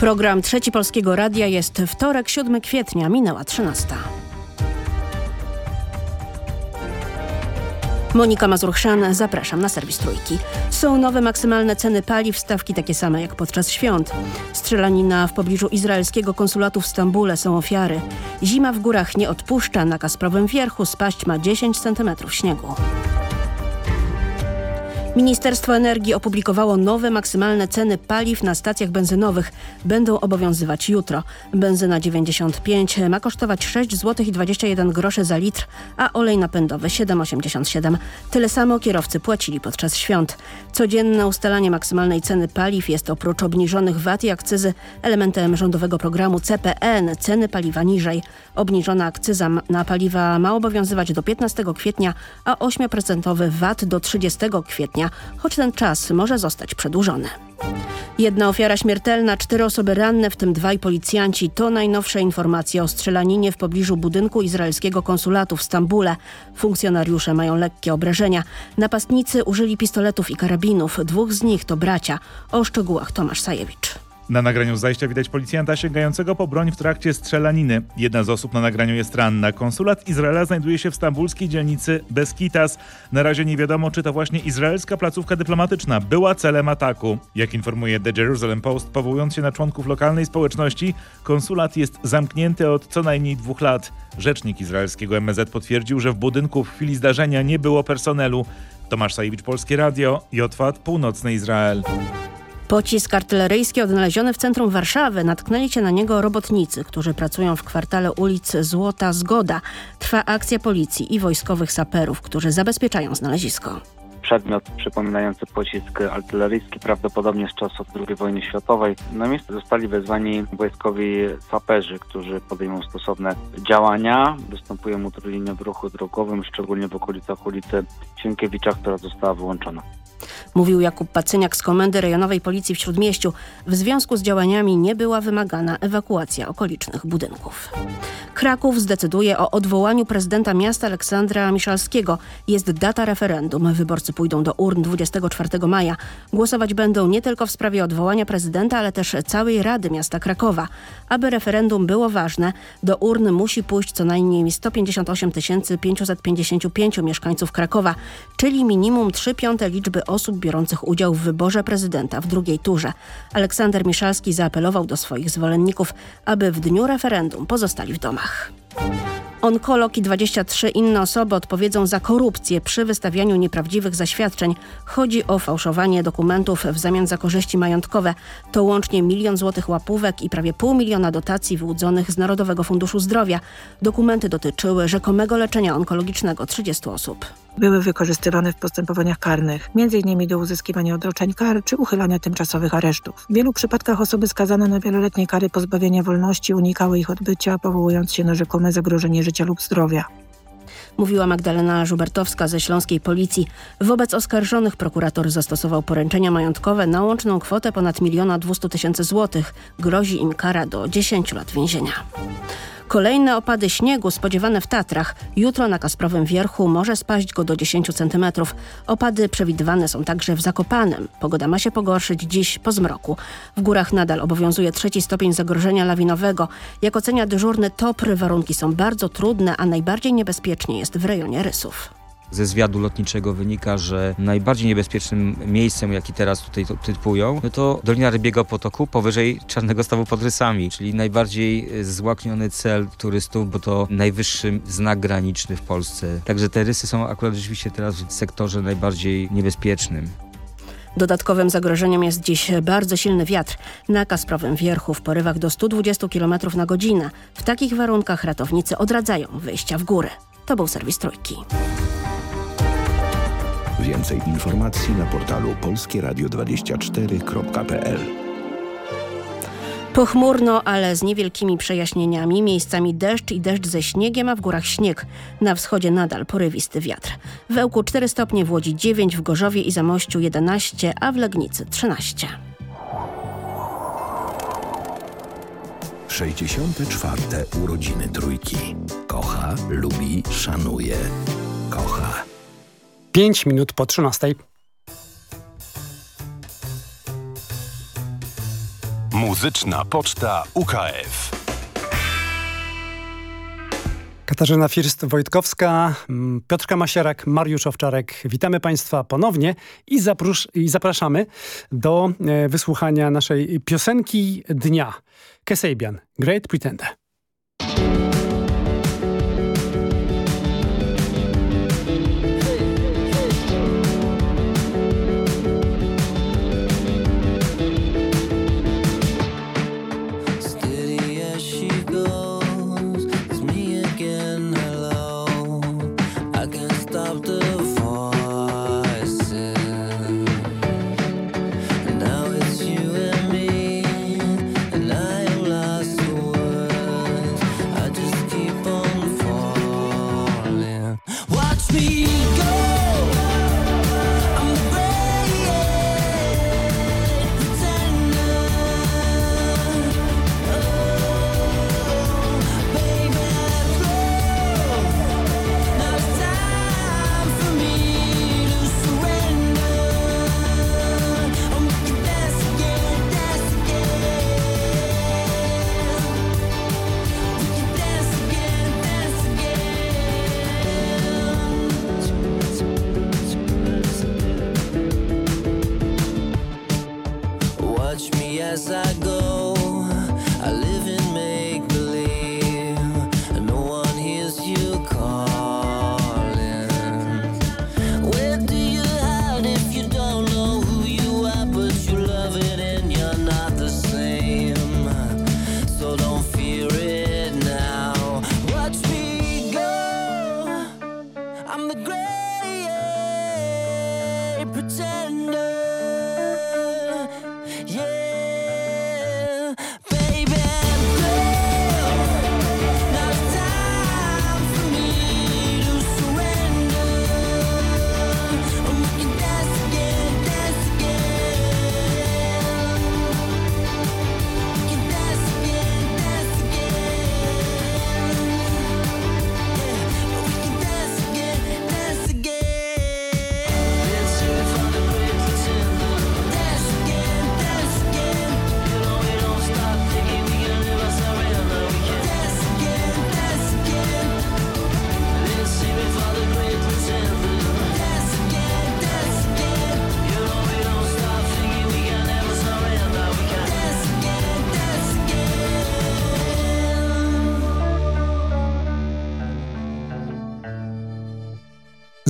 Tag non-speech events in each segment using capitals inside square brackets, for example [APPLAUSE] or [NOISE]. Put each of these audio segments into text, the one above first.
Program Trzeci Polskiego Radia jest wtorek, 7 kwietnia, minęła 13. Monika Mazurchszan, zapraszam na serwis Trójki. Są nowe maksymalne ceny paliw, stawki takie same jak podczas świąt. Strzelanina w pobliżu izraelskiego konsulatu w Stambule są ofiary. Zima w górach nie odpuszcza, na Kasprowym Wierchu spaść ma 10 cm śniegu. Ministerstwo Energii opublikowało nowe maksymalne ceny paliw na stacjach benzynowych. Będą obowiązywać jutro. Benzyna 95 ma kosztować 6 zł i 21 groszy za litr, a olej napędowy 7,87. Tyle samo kierowcy płacili podczas świąt. Codzienne ustalanie maksymalnej ceny paliw jest oprócz obniżonych VAT i akcyzy elementem rządowego programu CPN ceny paliwa niżej. Obniżona akcyza na paliwa ma obowiązywać do 15 kwietnia, a 8% VAT do 30 kwietnia choć ten czas może zostać przedłużony. Jedna ofiara śmiertelna, cztery osoby ranne, w tym dwaj policjanci. To najnowsze informacje o strzelaninie w pobliżu budynku izraelskiego konsulatu w Stambule. Funkcjonariusze mają lekkie obrażenia. Napastnicy użyli pistoletów i karabinów. Dwóch z nich to bracia. O szczegółach Tomasz Sajewicz. Na nagraniu zajścia widać policjanta sięgającego po broń w trakcie strzelaniny. Jedna z osób na nagraniu jest ranna. Konsulat Izraela znajduje się w stambulskiej dzielnicy Beskitas. Na razie nie wiadomo, czy to właśnie izraelska placówka dyplomatyczna była celem ataku. Jak informuje The Jerusalem Post, powołując się na członków lokalnej społeczności, konsulat jest zamknięty od co najmniej dwóch lat. Rzecznik izraelskiego MZ potwierdził, że w budynku w chwili zdarzenia nie było personelu. Tomasz Sajewicz, Polskie Radio, Jotwat, Północny Izrael. Pocisk artyleryjski odnaleziony w centrum Warszawy. Natknęli się na niego robotnicy, którzy pracują w kwartale ulic Złota Zgoda. Trwa akcja policji i wojskowych saperów, którzy zabezpieczają znalezisko przedmiot przypominający pocisk artyleryjski, prawdopodobnie z czasów II wojny światowej. Na miejsce zostali wezwani wojskowi saperzy, którzy podejmą stosowne działania. Występują utrudnienia w ruchu drogowym, szczególnie w okolicach ulicy Sienkiewicza, która została wyłączona. Mówił Jakub Pacyniak z Komendy Rejonowej Policji w Śródmieściu. W związku z działaniami nie była wymagana ewakuacja okolicznych budynków. Kraków zdecyduje o odwołaniu prezydenta miasta Aleksandra Miszalskiego. Jest data referendum. Wyborcy pójdą do urn 24 maja. Głosować będą nie tylko w sprawie odwołania prezydenta, ale też całej Rady Miasta Krakowa. Aby referendum było ważne, do urn musi pójść co najmniej 158 555 mieszkańców Krakowa, czyli minimum 3 piąte liczby osób biorących udział w wyborze prezydenta w drugiej turze. Aleksander Miszalski zaapelował do swoich zwolenników, aby w dniu referendum pozostali w domach. Onkolog i 23 inne osoby odpowiedzą za korupcję przy wystawianiu nieprawdziwych zaświadczeń. Chodzi o fałszowanie dokumentów w zamian za korzyści majątkowe. To łącznie milion złotych łapówek i prawie pół miliona dotacji wyłudzonych z Narodowego Funduszu Zdrowia. Dokumenty dotyczyły rzekomego leczenia onkologicznego 30 osób były wykorzystywane w postępowaniach karnych, m.in. do uzyskiwania odroczeń kar czy uchylania tymczasowych aresztów. W wielu przypadkach osoby skazane na wieloletnie kary pozbawienia wolności unikały ich odbycia, powołując się na rzekome zagrożenie życia lub zdrowia mówiła Magdalena Żubertowska ze Śląskiej Policji. Wobec oskarżonych prokurator zastosował poręczenia majątkowe na łączną kwotę ponad miliona dwustu tysięcy złotych. Grozi im kara do 10 lat więzienia. Kolejne opady śniegu spodziewane w Tatrach. Jutro na Kasprowym Wierchu może spaść go do 10 cm. Opady przewidywane są także w Zakopanem. Pogoda ma się pogorszyć dziś po zmroku. W górach nadal obowiązuje trzeci stopień zagrożenia lawinowego. Jak ocenia dyżurny TOPR, warunki są bardzo trudne, a najbardziej niebezpiecznie jest w rejonie Rysów. Ze zwiadu lotniczego wynika, że najbardziej niebezpiecznym miejscem, jaki teraz tutaj typują, no to Dolina Rybiego Potoku powyżej Czarnego Stawu pod Rysami, czyli najbardziej e, złakniony cel turystów, bo to najwyższy znak graniczny w Polsce. Także te rysy są akurat rzeczywiście teraz w sektorze najbardziej niebezpiecznym. Dodatkowym zagrożeniem jest dziś bardzo silny wiatr. Na Kasprowym Wierchu w porywach do 120 km na godzinę. W takich warunkach ratownicy odradzają wyjścia w góry. To był serwis Trójki. Więcej informacji na portalu polskieradio24.pl Pochmurno, ale z niewielkimi przejaśnieniami. Miejscami deszcz i deszcz ze śniegiem, a w górach śnieg. Na wschodzie nadal porywisty wiatr. W Ełku 4 stopnie, w Łodzi 9, w Gorzowie i Zamościu 11, a w Legnicy 13. 64. urodziny trójki. Kocha, lubi, szanuje. Kocha. 5 minut po 13. Muzyczna Poczta UKF. Katarzyna First-Wojtkowska, mm, Piotrka Masierak, Mariusz Owczarek. Witamy Państwa ponownie i, i zapraszamy do e, wysłuchania naszej piosenki dnia. Kesabian, Great Pretender.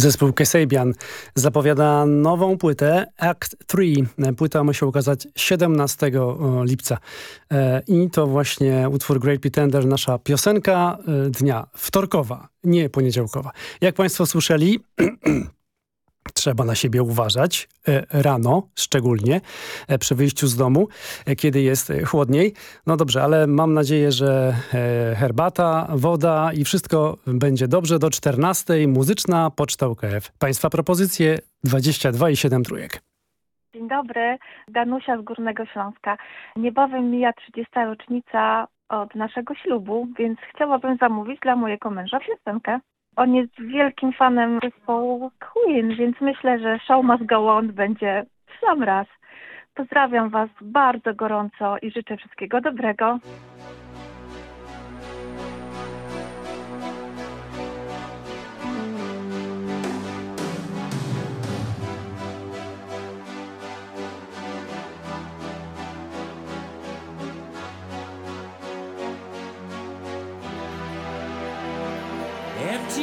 Zespół Kesabian zapowiada nową płytę Act 3. Płyta ma się ukazać 17 lipca. E, I to właśnie utwór Great Pretender, nasza piosenka e, dnia. Wtorkowa, nie poniedziałkowa. Jak Państwo słyszeli, [CLEARS THROAT] trzeba na siebie uważać. e, Rano szczególnie, e, przy wyjściu z domu, e, kiedy jest chłodniej. No dobrze, ale mam nadzieję, że herbata, woda i wszystko będzie dobrze. Do 14 muzyczna Poczta UKF. Państwa propozycje 22 i 7 trójek. Dzień dobry, Danusia z Górnego Śląska. Niebawem mija 30. rocznica od naszego ślubu, więc chciałabym zamówić dla mojego męża piosenkę. On jest wielkim fanem zespołu Queen, więc myślę, że Show Must Go On będzie w sam raz. Pozdrawiam Was bardzo gorąco i życzę wszystkiego dobrego.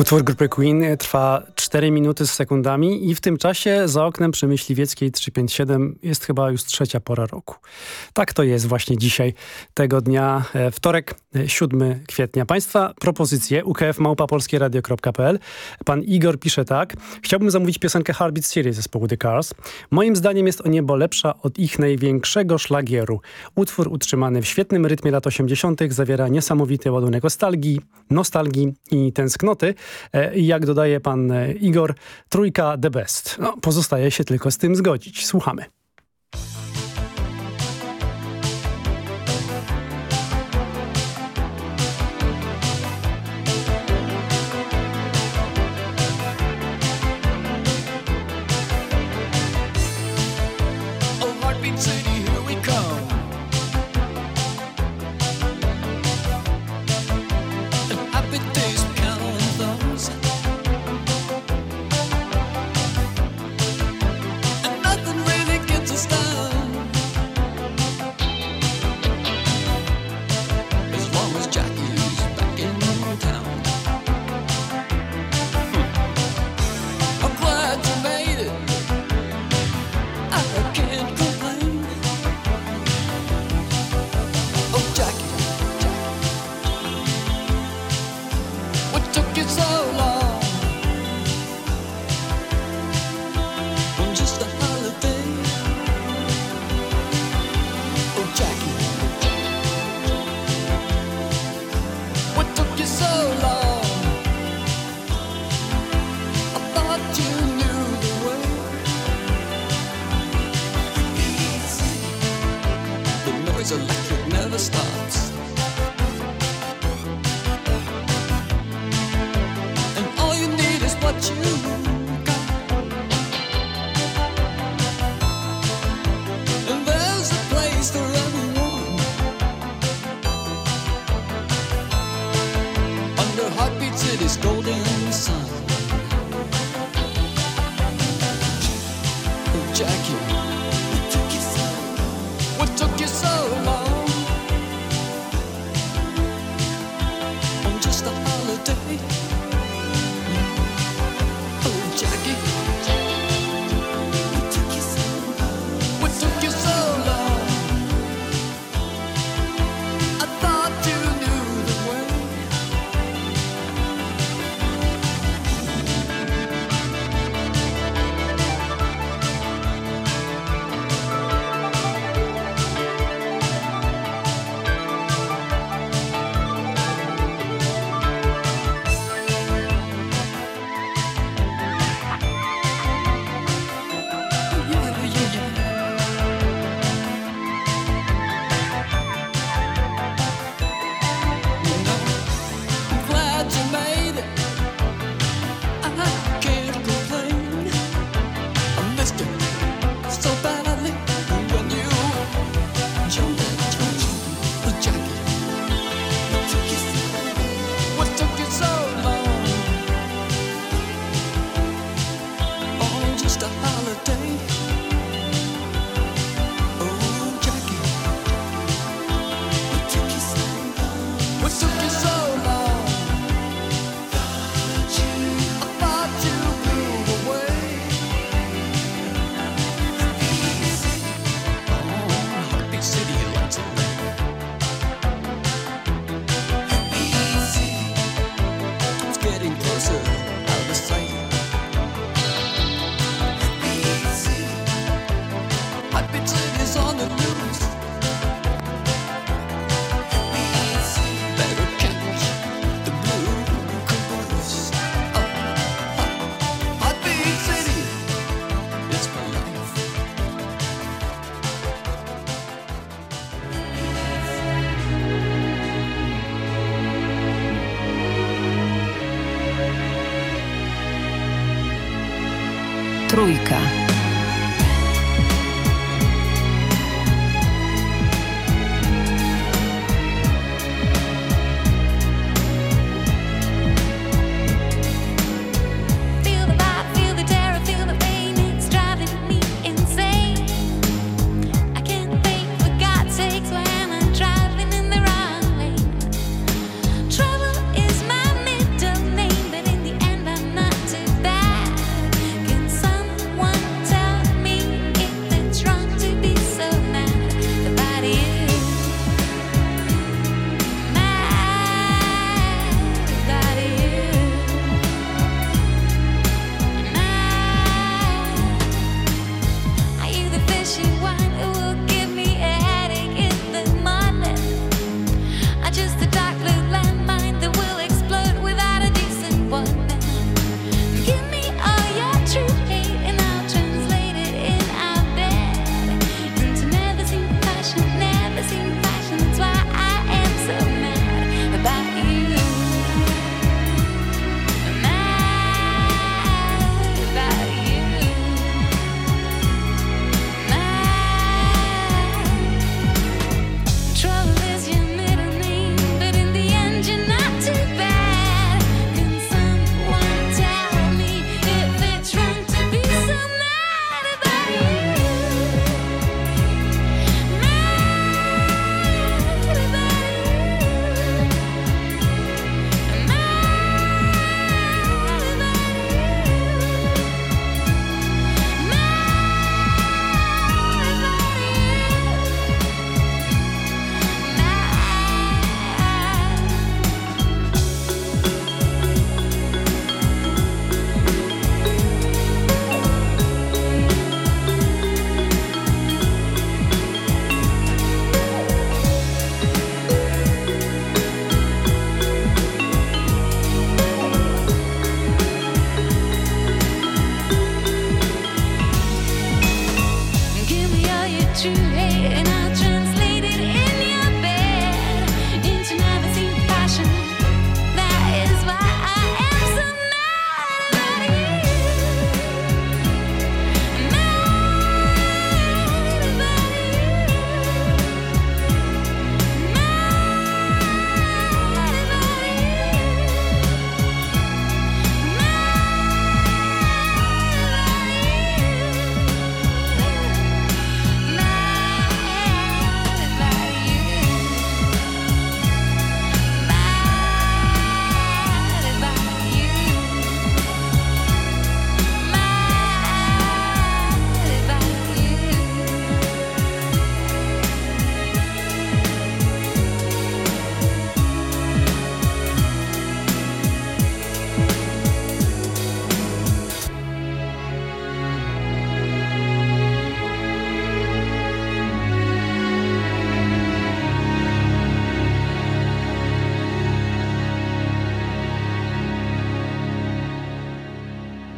Utwór grupy Queen trwa 4 minuty z sekundami i w tym czasie za oknem przy Myśliwieckiej 357 jest chyba już trzecia pora roku. Tak to jest właśnie dzisiaj, tego dnia, e, wtorek, e, 7 kwietnia. Państwa propozycje ukfmałpapolskieradio.pl. Pan Igor pisze tak. Chciałbym zamówić piosenkę Harbit City zespołu The Cars. Moim zdaniem jest o niebo lepsza od ich największego szlagieru. Utwór utrzymany w świetnym rytmie lat 80. zawiera niesamowity ładunek nostalgii, nostalgii i tęsknoty. E, jak dodaje pan Igor, trójka the best. No, pozostaje się tylko z tym zgodzić. Słuchamy. heart beats in this golden sun. My picture is on the news.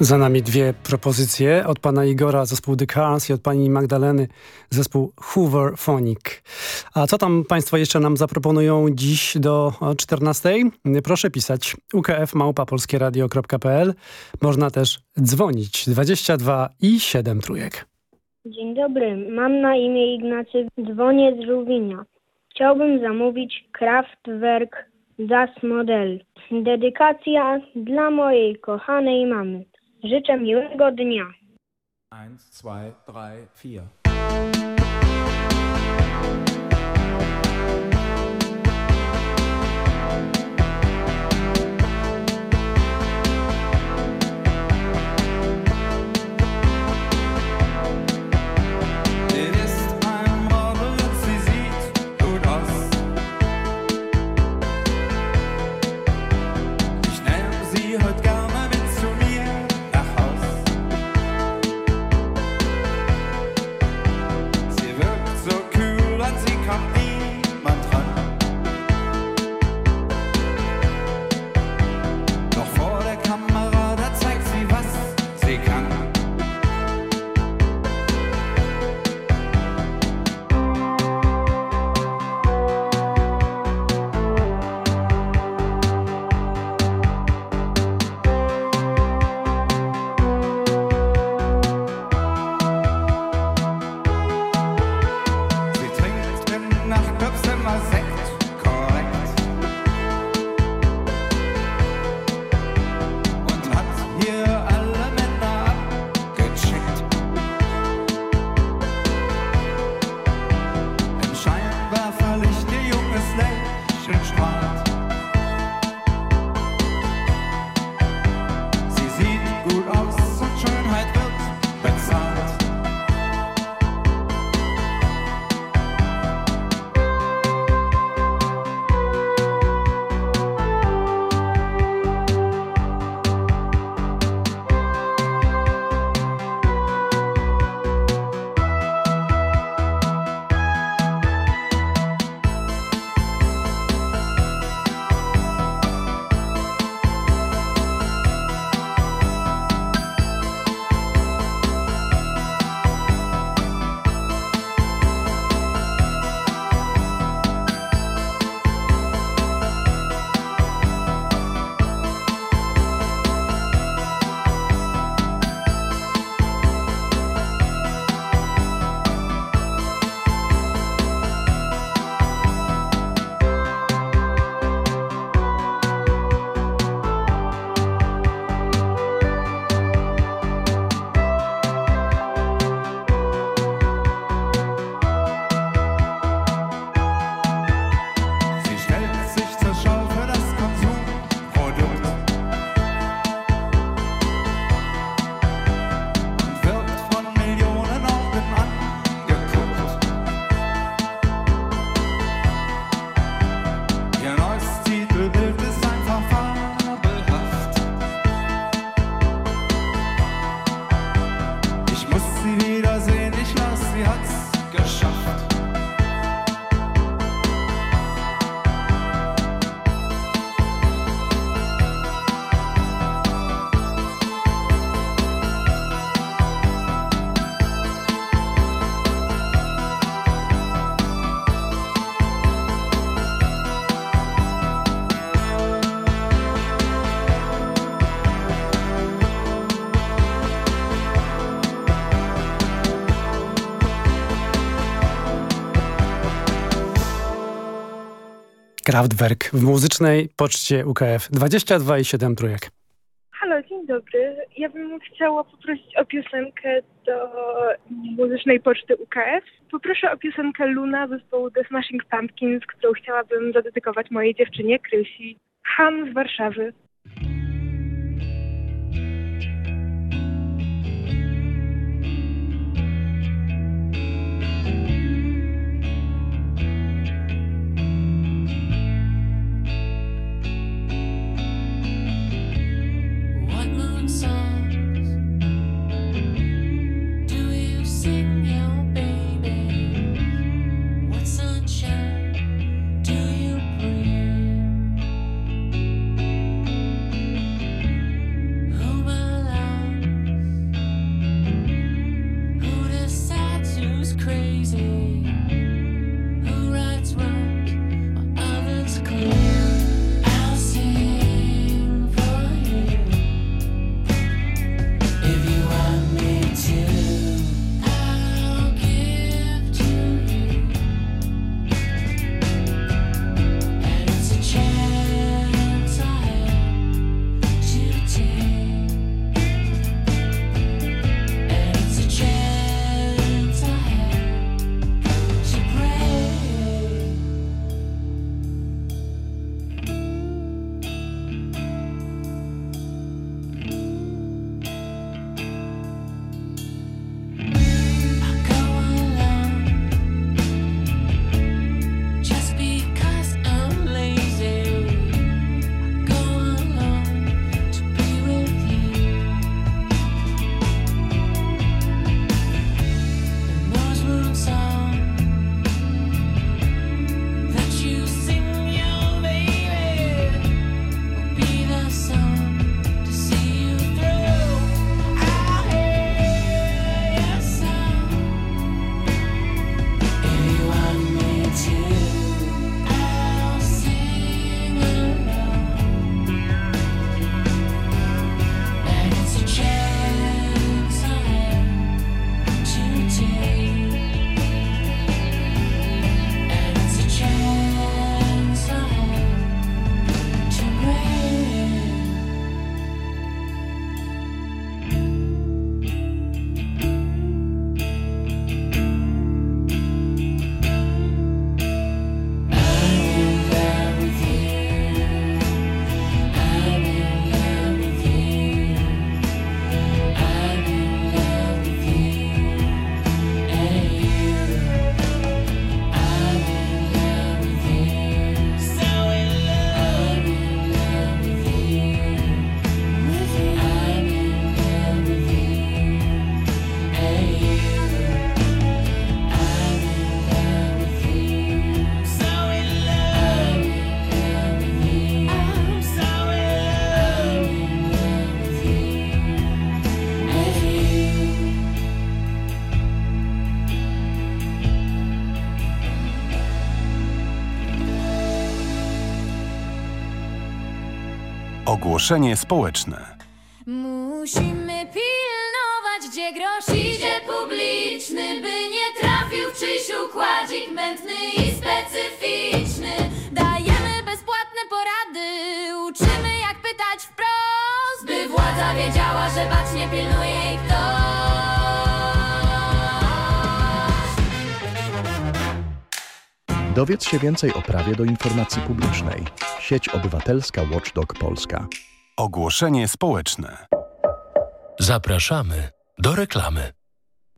Za nami dwie propozycje od pana Igora, zespół The Cars i od pani Magdaleny, zespół Hoover Phonic. A co tam państwo jeszcze nam zaproponują dziś do 14? Proszę pisać ukfmałpapolskieradio.pl. Można też dzwonić 22 i 7 trójek. Dzień dobry, mam na imię Ignacy, dzwonię z Żółwinia. Chciałbym zamówić Kraftwerk Das Model. Dedykacja dla mojej kochanej mamy. Życzę miłego dnia. Eins, zwei, drei, vier. hat Kraftwerk w muzycznej poczcie UKF 22 i 7 trójek. Halo, dzień dobry. Ja bym chciała poprosić o piosenkę do muzycznej poczty UKF. Poproszę o piosenkę Luna zespołu The Smashing Pumpkins, którą chciałabym zadedykować mojej dziewczynie Krysi. Han z Warszawy. Ogłoszenie społeczne. Musimy pilnować, gdzie grosz idzie publiczny, by nie trafił w czyjś układzik mętny i specyficzny. Dajemy bezpłatne porady, uczymy jak pytać wprost, by władza wiedziała, że bacznie pilnuje jej ktoś. Dowiedz się więcej o prawie do informacji publicznej. Sieć Obywatelska Watchdog Polska. Ogłoszenie społeczne. Zapraszamy do reklamy.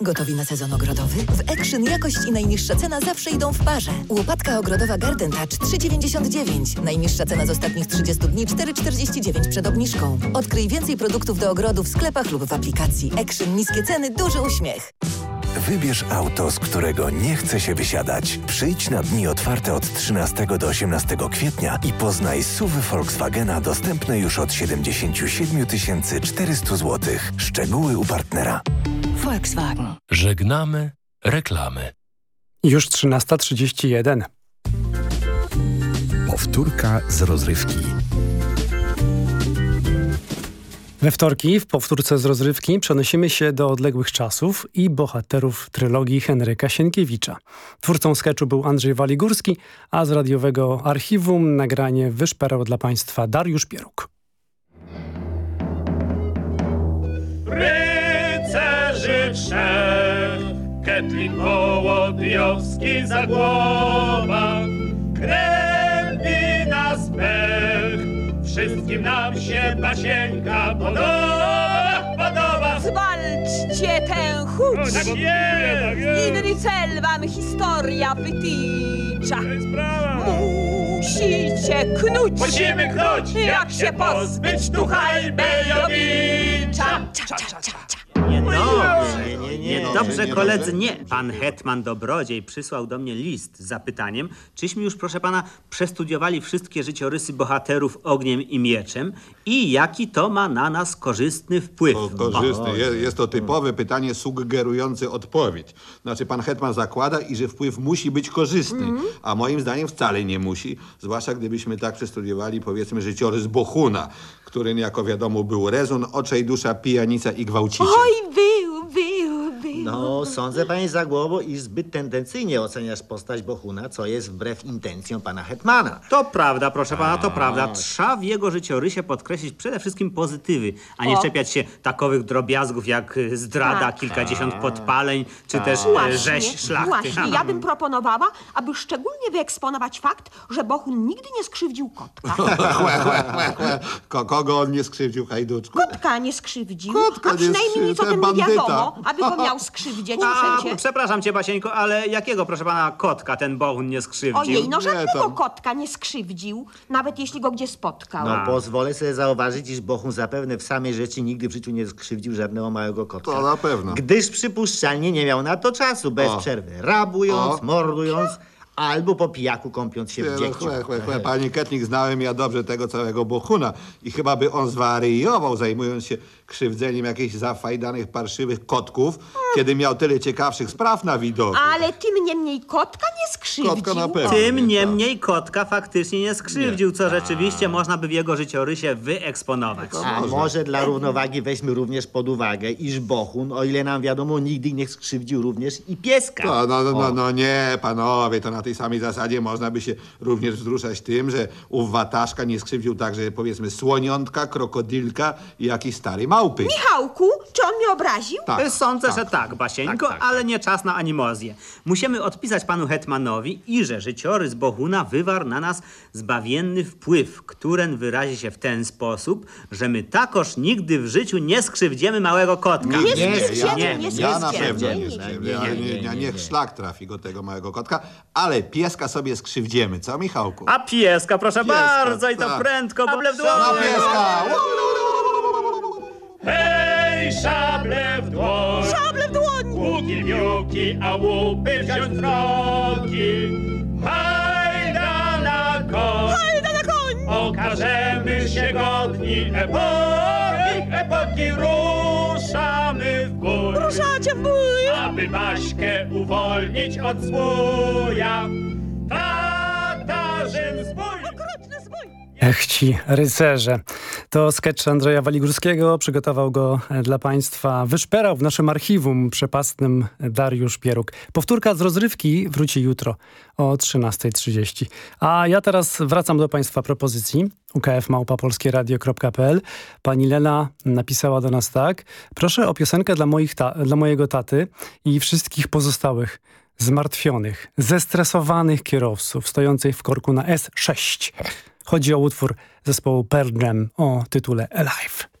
Gotowi na sezon ogrodowy? W Action jakość i najniższa cena zawsze idą w parze. Łopatka ogrodowa Garden Touch 3,99. Najniższa cena z ostatnich 30 dni 4,49 przed obniżką. Odkryj więcej produktów do ogrodu w sklepach lub w aplikacji. Action niskie ceny, duży uśmiech. Wybierz auto, z którego nie chce się wysiadać. Przyjdź na dni otwarte od 13 do 18 kwietnia i poznaj suwy Volkswagena dostępne już od 77 400 zł. Szczegóły u partnera. Volkswagen. Żegnamy reklamy. Już 13.31. Powtórka z rozrywki. We wtorki w powtórce z rozrywki przenosimy się do odległych czasów i bohaterów trylogii Henryka Sienkiewicza. Twórcą sketchu był Andrzej Waligórski, a z radiowego archiwum nagranie wyszperał dla Państwa Dariusz Pieruk. Ketlin Wołodyjowski Zagłoba, krępi nas pech, wszystkim nam się pasieńka podoba, podoba. Zwalczcie tę hucz! tak jest, tak. Inny cel wam historia wytycza. Musicie knuć! Musimy knuć, jak się pozbyć ducha Bejowicza. Niedobrze, nie, nie, dobrze koledzy, nie. Pan Hetman Dobrodziej przysłał do mnie list z zapytaniem, czyśmy już, proszę pana, przestudiowali wszystkie życiorysy bohaterów ogniem i mieczem i jaki to ma na nas korzystny wpływ. Korzystny. Je- Jest to typowe pytanie sugerujące odpowiedź. Znaczy, pan Hetman zakłada, i że wpływ musi być korzystny, a moim zdaniem wcale nie musi, zwłaszcza gdybyśmy tak przestudiowali, powiedzmy, życiorys Bohuna, którym, jako wiadomo, był rezon, oczej dusza, pijanica i gwałciciel. Oj, był. No, sądzę, panie Zagłowo, iż zbyt tendencyjnie oceniasz postać Bohuna, co jest wbrew intencjom pana Hetmana. To prawda, proszę pana, to prawda. Trzeba w jego życiorysie podkreślić przede wszystkim pozytywy, a nie O. czepiać się takowych drobiazgów jak y, zdrada, Tak. kilkadziesiąt podpaleń, czy też e, Właśnie, rzeź szlachty. Właśnie, ja bym proponowała, aby szczególnie wyeksponować fakt, że Bohun nigdy nie skrzywdził kotka. [LAUGHS] Ko kogo on nie skrzywdził, hajduczku? Kotka nie skrzywdził, Kotka a nie przynajmniej nic o skrzywdził, tym ten nie bandyta. wiadomo, aby go miał skrzywdzić A, przecie. przepraszam cię, Basieńko, ale jakiego, proszę pana, kotka ten Bohun nie skrzywdził? Ojej, no żadnego kotka nie skrzywdził, nawet jeśli go gdzie spotkał. No, pozwolę sobie zauważyć, iż Bohun zapewne w samej rzeczy nigdy w życiu nie skrzywdził żadnego małego kotka. To na pewno. Gdyż przypuszczalnie nie miał na to czasu, bez O. przerwy rabując, O. mordując, albo po pijaku kąpiąc się w no, dziegciu. chłe, chłe, chłe. Pani Ketnik, znałem ja dobrze tego całego Bohuna i chyba by on zwariował, zajmując się krzywdzeniem jakichś zafajdanych, parszywych kotków, kiedy miał tyle ciekawszych spraw na widoku. Ale tym niemniej kotka nie skrzywdził. Kotka na pewno. Tym niemniej kotka faktycznie nie skrzywdził, co rzeczywiście można by w jego życiorysie wyeksponować. A może dla równowagi weźmy również pod uwagę, iż Bohun, o ile nam wiadomo, nigdy nie skrzywdził również i pieska. No, no, no, no, no nie, panowie, to na tej samej zasadzie można by się również wzruszać tym, że ów wataszka nie skrzywdził także powiedzmy słoniątka, krokodylka i jakiejś starej małpy. Michałku, czy on mnie obraził? Tak, Sądzę, tak. że tak, Basieńko, ale nie czas na animozję. Musimy odpisać panu Hetmanowi i że życiorys Bohuna wywarł na nas zbawienny wpływ, któren wyrazi się w ten sposób, że my takoż nigdy w życiu nie skrzywdzimy małego kotka. Nie, nie, nie, nie, ja na nie, pewno nie, nie nie, skrzywdzę, nie, ale nie, nie, nie, nie, niech nie. szlak trafi go tego małego kotka, ale pieska sobie skrzywdziemy, co Michałku? A pieska, proszę Pieska, bardzo, i to tak. prędko, bo w Na pieska! Hej, szable w dłoń! Szable w dłoń! Łuki, miuki, a łupy wziąć wrogi. Hajda na koń! Hajda na koń! Okażemy się godni epoki, epoki ruszamy w bój. Ruszacie w bój! Aby Baśkę uwolnić od zbója. Tatarzyn! Okrutny zbój! Ech ci rycerze. To sketch Andrzeja Waligórskiego. Przygotował go e, dla Państwa. Wyszperał w naszym archiwum przepastnym Dariusz Pieruk. Powtórka z rozrywki wróci jutro o 13.30. A ja teraz wracam do Państwa propozycji. ukfmałpapolskieradio.pl Pani Lena napisała do nas tak. Proszę o piosenkę dla, moich ta dla mojego taty i wszystkich pozostałych zmartwionych, zestresowanych kierowców stojących w korku na S6. Chodzi o utwór zespołu Pearl Jam o tytule Alive.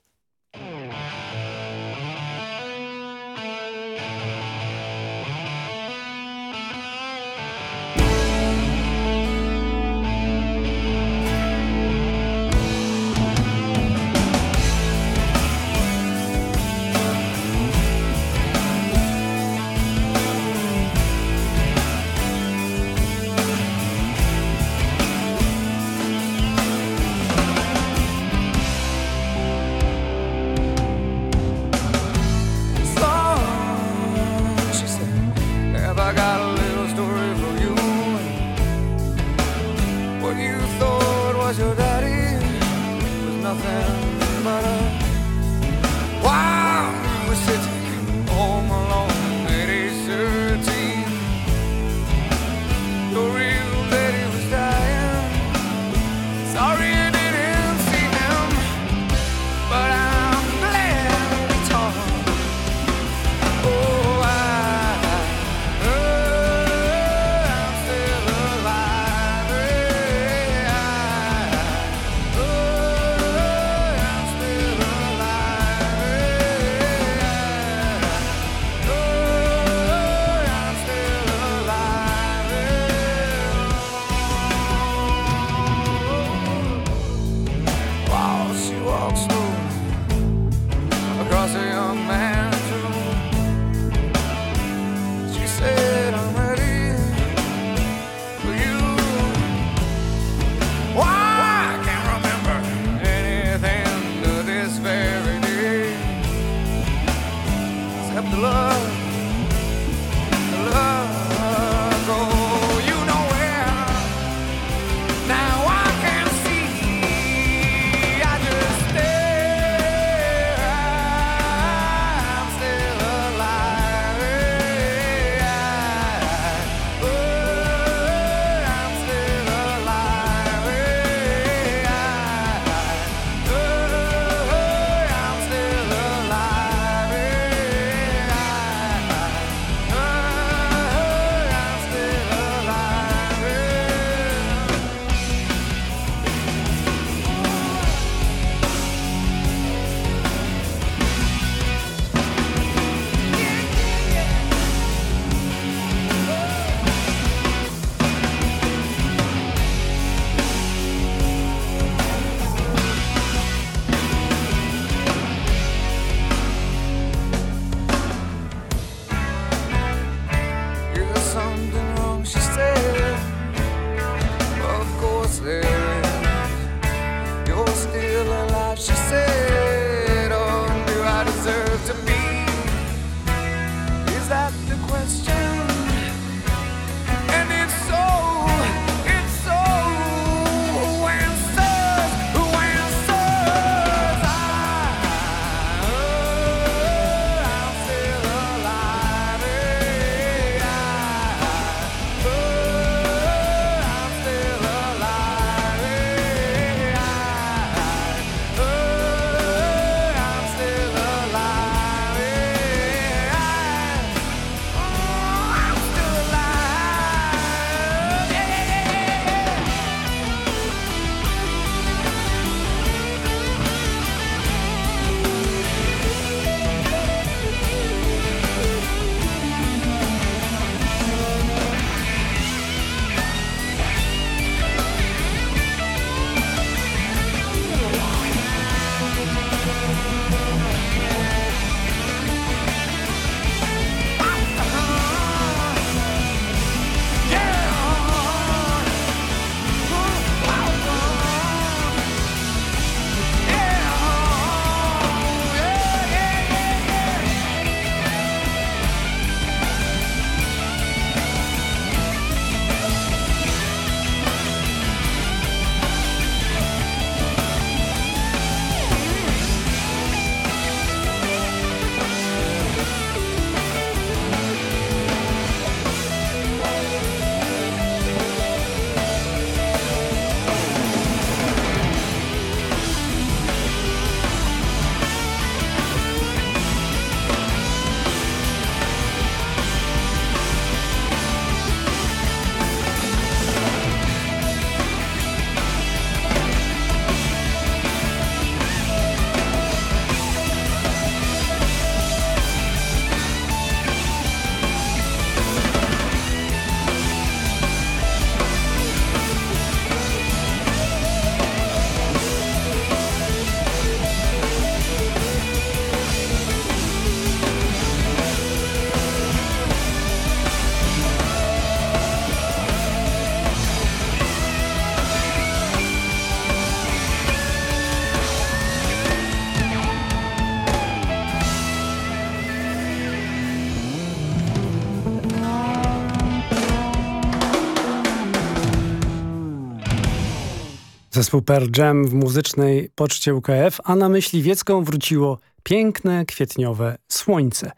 Zespół Per Jam w muzycznej poczcie UKF, a na myśliwiecką wróciło piękne, kwietniowe słońce.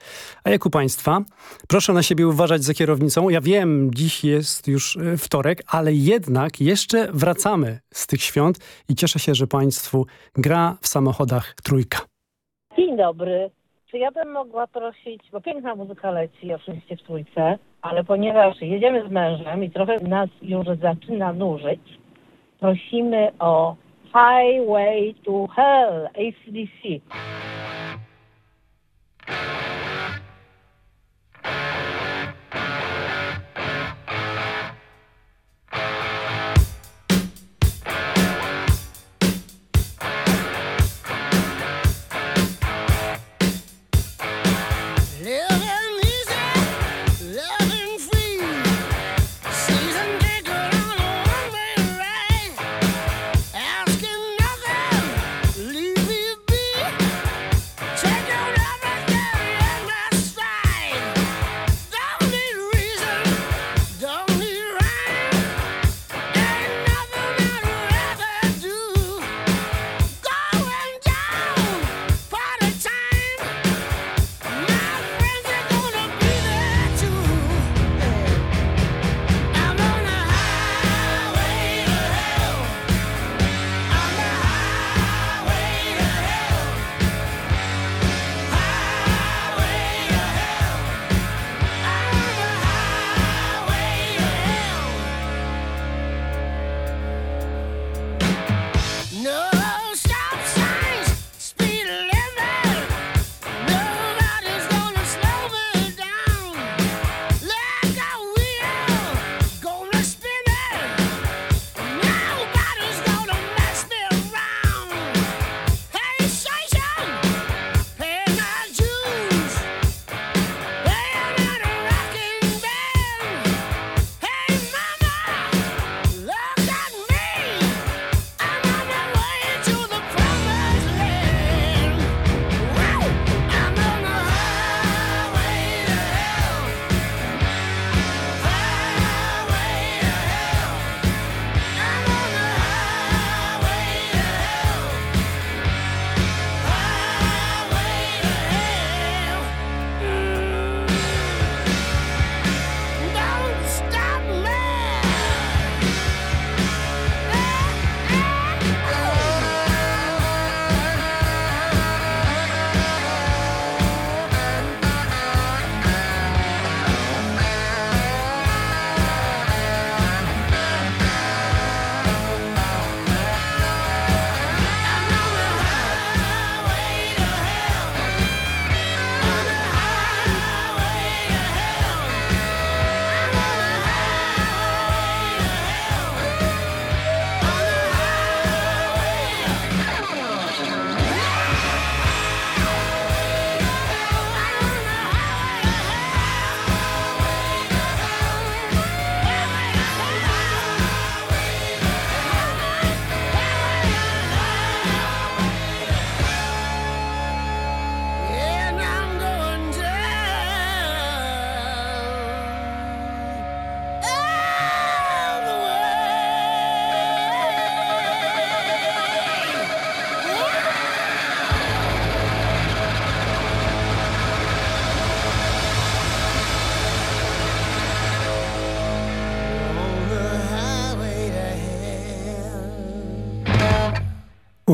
A jak u Państwa? Proszę na siebie uważać za kierownicą. Ja wiem, dziś jest już e, wtorek, ale jednak jeszcze wracamy z tych świąt i cieszę się, że Państwu gra w samochodach trójka. Dzień dobry. Czy ja bym mogła prosić, bo piękna muzyka leci oczywiście w trójce, ale ponieważ jedziemy z mężem i trochę nas już zaczyna nużyć, prosimy o Highway to Hell ACDC.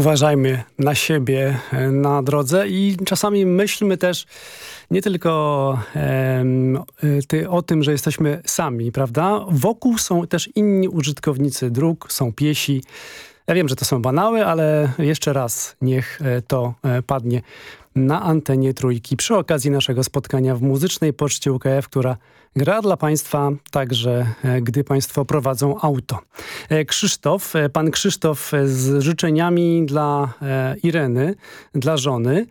Uważajmy na siebie e, na drodze i czasami myślmy też nie tylko e, o tym, że jesteśmy sami, prawda? Wokół są też inni użytkownicy dróg, są piesi. Ja wiem, że to są banały, ale jeszcze raz niech e, to e, padnie na antenie Trójki przy okazji naszego spotkania w Muzycznej Poczcie UKF, która gra dla Państwa także, e, gdy Państwo prowadzą auto. E, Krzysztof, e, pan Krzysztof z życzeniami dla Ireny, dla żony,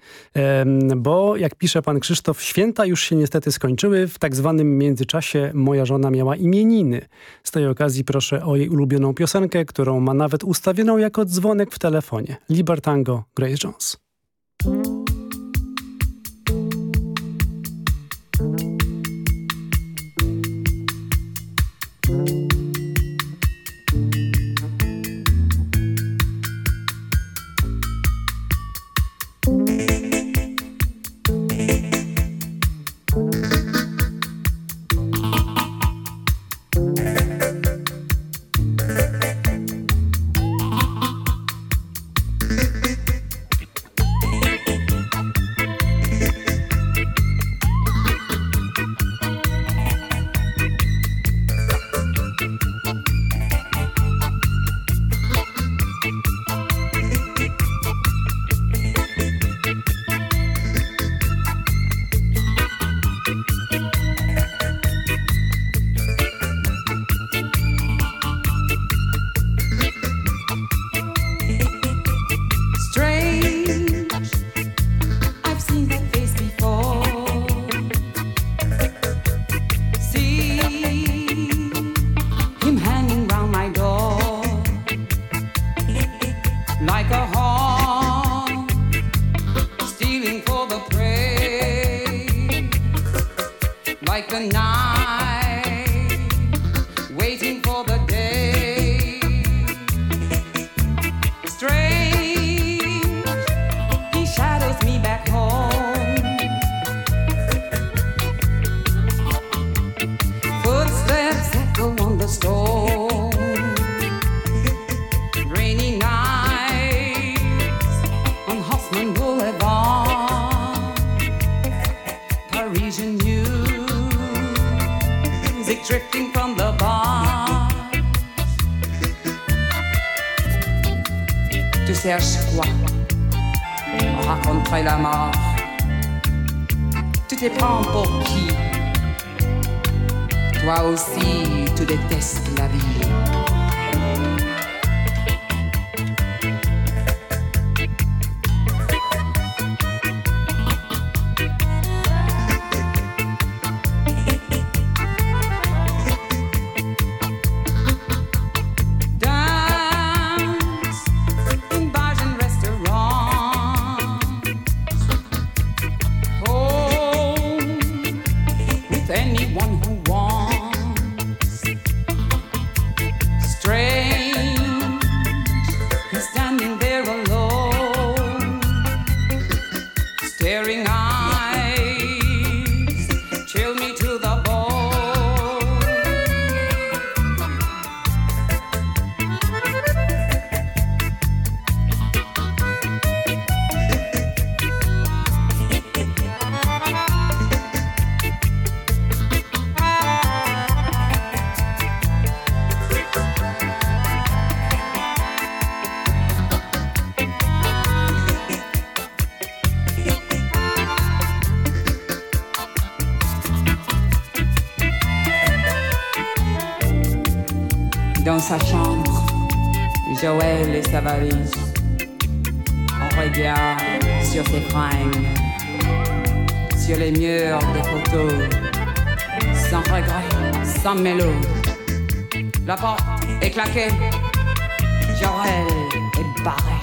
bo jak pisze pan Krzysztof, święta już się niestety skończyły. W tak zwanym międzyczasie moja żona miała imieniny. Z tej okazji proszę o jej ulubioną piosenkę, którą ma nawet ustawioną jako dzwonek w telefonie. Libertango Grace Jones. On regarde sur ses fringues, sur les murs des photos, sans regret, sans mélo. La porte est claquée, Jorel est barré.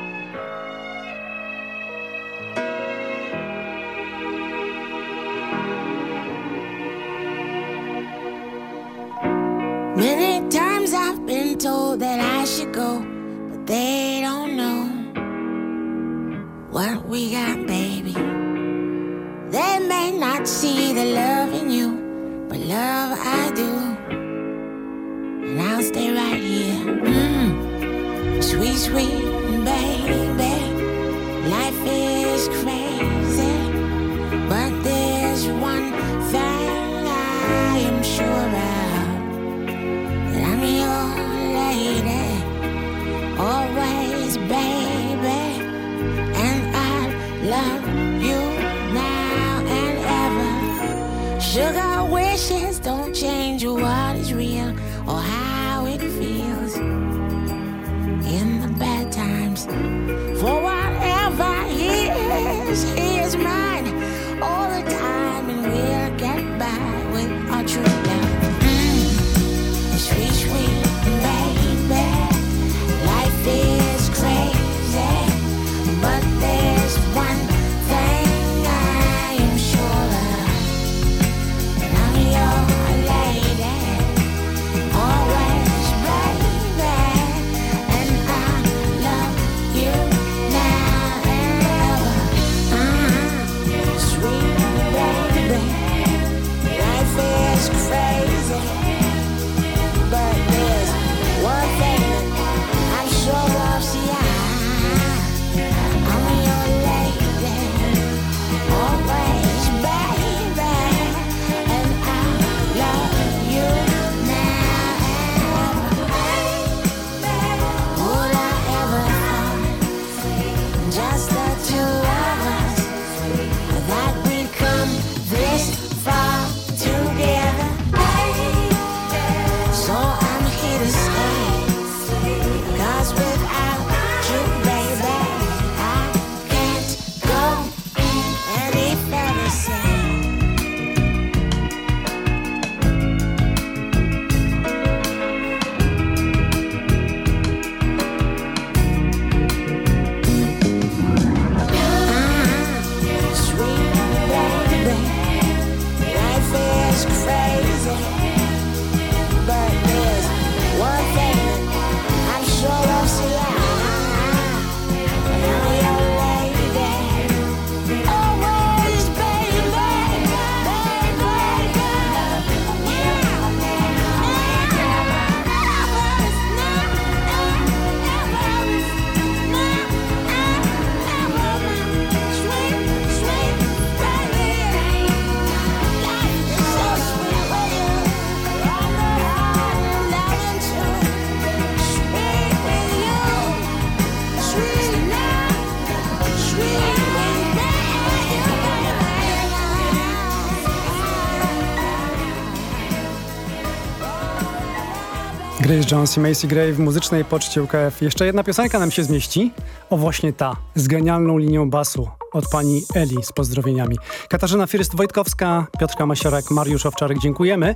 Grace Jones i Macy Gray w muzycznej poczcie UKF. Jeszcze jedna piosenka nam się zmieści. O właśnie ta, z genialną linią basu od pani Eli z pozdrowieniami. Katarzyna First-Wojtkowska, Piotrka Masiorek, Mariusz Owczarek, dziękujemy.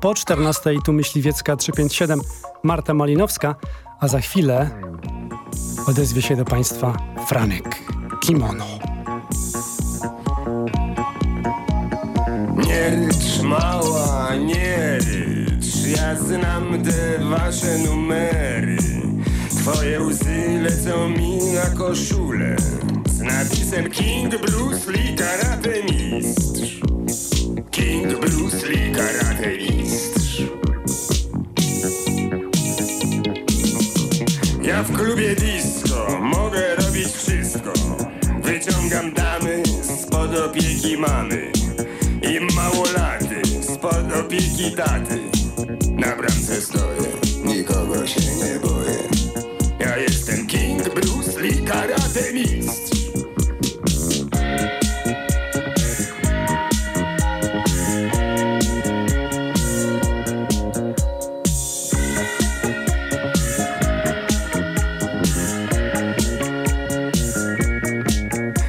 Po 14 tu Myśliwiecka 357, Marta Malinowska, a za chwilę odezwie się do państwa Franek Kimono. Nie rycz mała, nie Ja znam te wasze numery. Twoje łzy lecą mi na koszulę. Z napisem King Bruce Lee Karate Mistrz. King Bruce Lee Karate Mistrz. Ja w klubie disco mogę robić wszystko. Wyciągam damy spod opieki mamy i małolaty spod opieki taty Na bramce stoję, nikogo się nie boję. Ja jestem King Bruce Lee Karate Mistrz.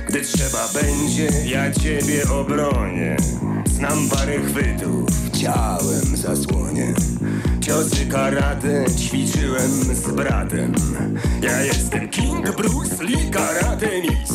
Gdy trzeba będzie, ja ciebie obronię. Znam parę chwytów, zasłonię Ciosy karate ćwiczyłem z bratem. Ja jestem King Bruce Lee Karate Mistrz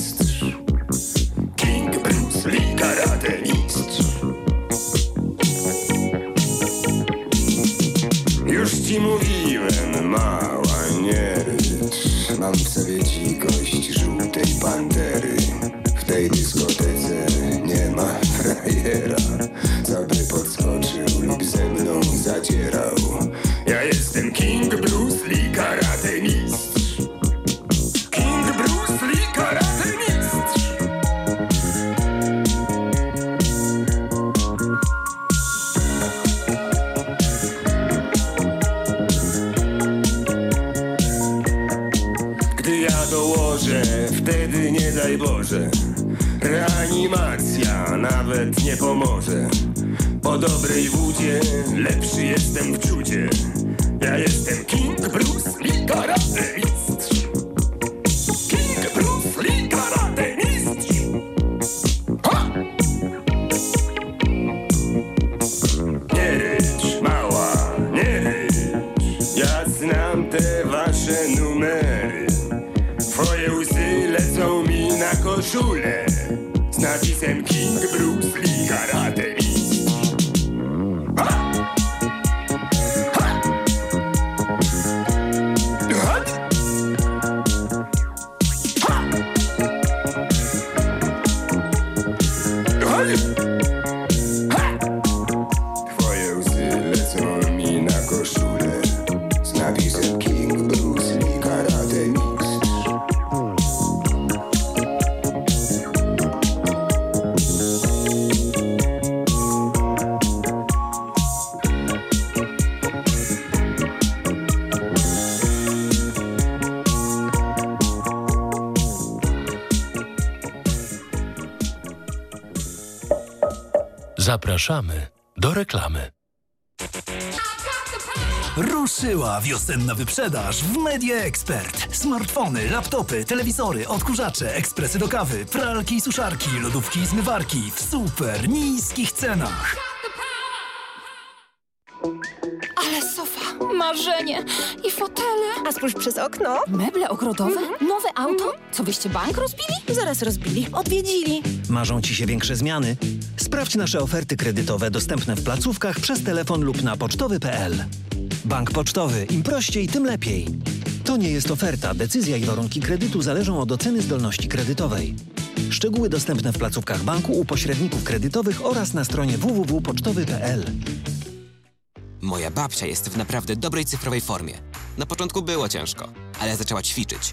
Zapraszamy do reklamy. Ruszyła wiosenna wyprzedaż w Media Expert. Smartfony, laptopy, telewizory, odkurzacze, ekspresy do kawy, pralki i suszarki, lodówki i zmywarki w super niskich cenach. Ale sofa, marzenie i fotele. A spójrz przez okno. Meble ogrodowe? Nowe auto? Co wyście bank rozbili? Zaraz rozbili. Odwiedzili. Marzą Ci się większe zmiany? Sprawdź nasze oferty kredytowe dostępne w placówkach przez telefon lub na pocztowy.pl. Bank Pocztowy. Im prościej, tym lepiej. To nie jest oferta. Decyzja i warunki kredytu zależą od oceny zdolności kredytowej. Szczegóły dostępne w placówkach banku u pośredników kredytowych oraz na stronie www.pocztowy.pl. Moja babcia jest w naprawdę dobrej cyfrowej formie. Na początku było ciężko, ale zaczęła ćwiczyć.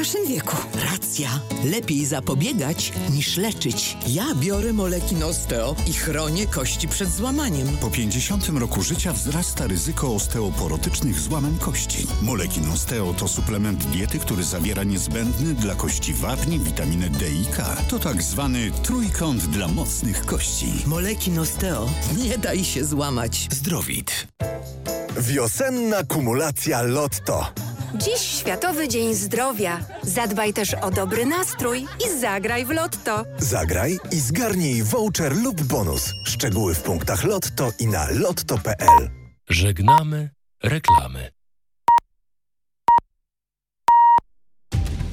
naszym wieku. Racja. Lepiej zapobiegać niż leczyć. Ja biorę Molekin Osteo i chronię kości przed złamaniem. Po 50 roku życia wzrasta ryzyko osteoporotycznych złamań kości. Molekin Osteo to suplement diety, który zawiera niezbędny dla kości wapń, witaminę D i K. To tak zwany trójkąt dla mocnych kości. Molekin Osteo. Nie daj się złamać. Zdrowit. Wiosenna kumulacja Lotto. Dziś Światowy Dzień Zdrowia. Zadbaj też o dobry nastrój i zagraj w Lotto. Zagraj i zgarnij voucher lub bonus. Szczegóły w punktach Lotto i na lotto.pl. Żegnamy reklamy.